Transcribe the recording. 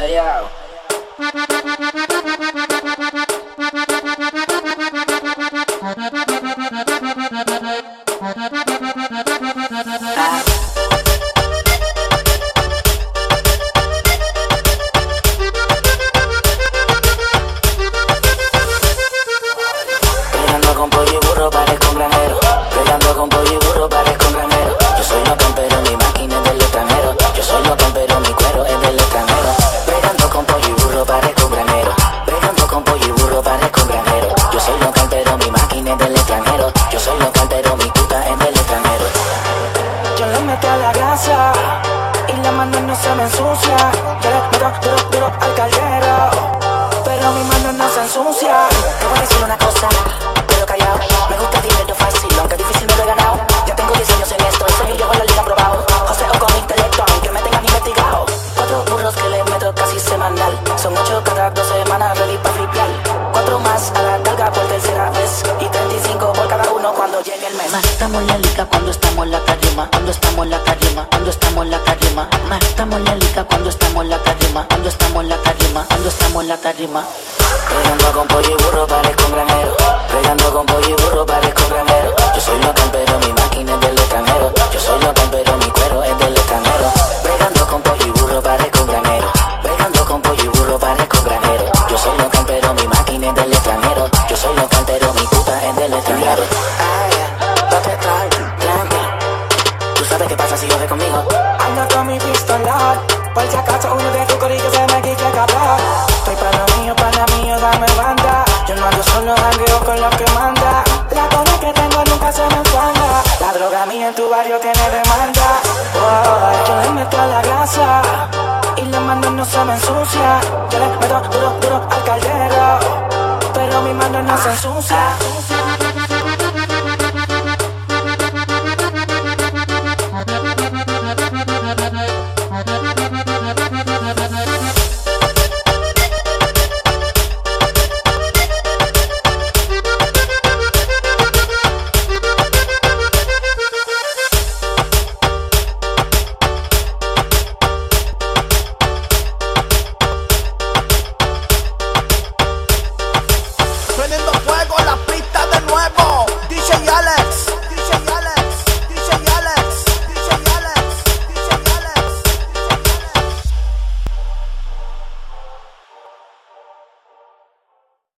Yo. Máquina del extranjero. Yo soy local, pero mi puta es del extranjero. Yo le meto a la grasa y la mano no se me ensucia. Yo le meto duro, duro al caldero, pero mi mano no se ensucia. Te voy a decir una cosa, pero callado. Me gusta el dinero fácil, aunque difícil me lo he ganado. Ya tengo 10 años en esto, soy yo en la liga probado. José o con intelecto, aunque me tengan investigado. Cuatro burros que le meto casi semanal. Son ocho cada dos semanas, ready en la liga cuando estamos en la tarima, cuando estamos en la tarima, cuando estamos en la tarima. En la liga cuando estamos en la tarima, cuando estamos en la tarima, cuando estamos en la tarima. Regando con pollo y burro parezco granero. Regando con pollo y burro parezco granero. Yo soy local pero mi máquina es del extranjero Yo soy local pero mi cuero es del extranjero Regando con pollo y burro parezco granero. Regando con pollo y burro parezco granero. Yo soy local pero mi máquina es del extranjero Yo soy local pero mi puta es del extranjero Ando con mi pistola, por si acaso uno de tu corillo se me quiere escapar. Estoy para mío, para mío, dame banda. Yo no ando solo, jangueo con los que manda. La cola que tengo nunca se me enfanga. La droga mía en tu barrio tiene demanda. Oh, yo le meto a la grasa y la mano no se me ensucia. Yo le meto duro, duro al caldero, pero mi mano no se ensucia.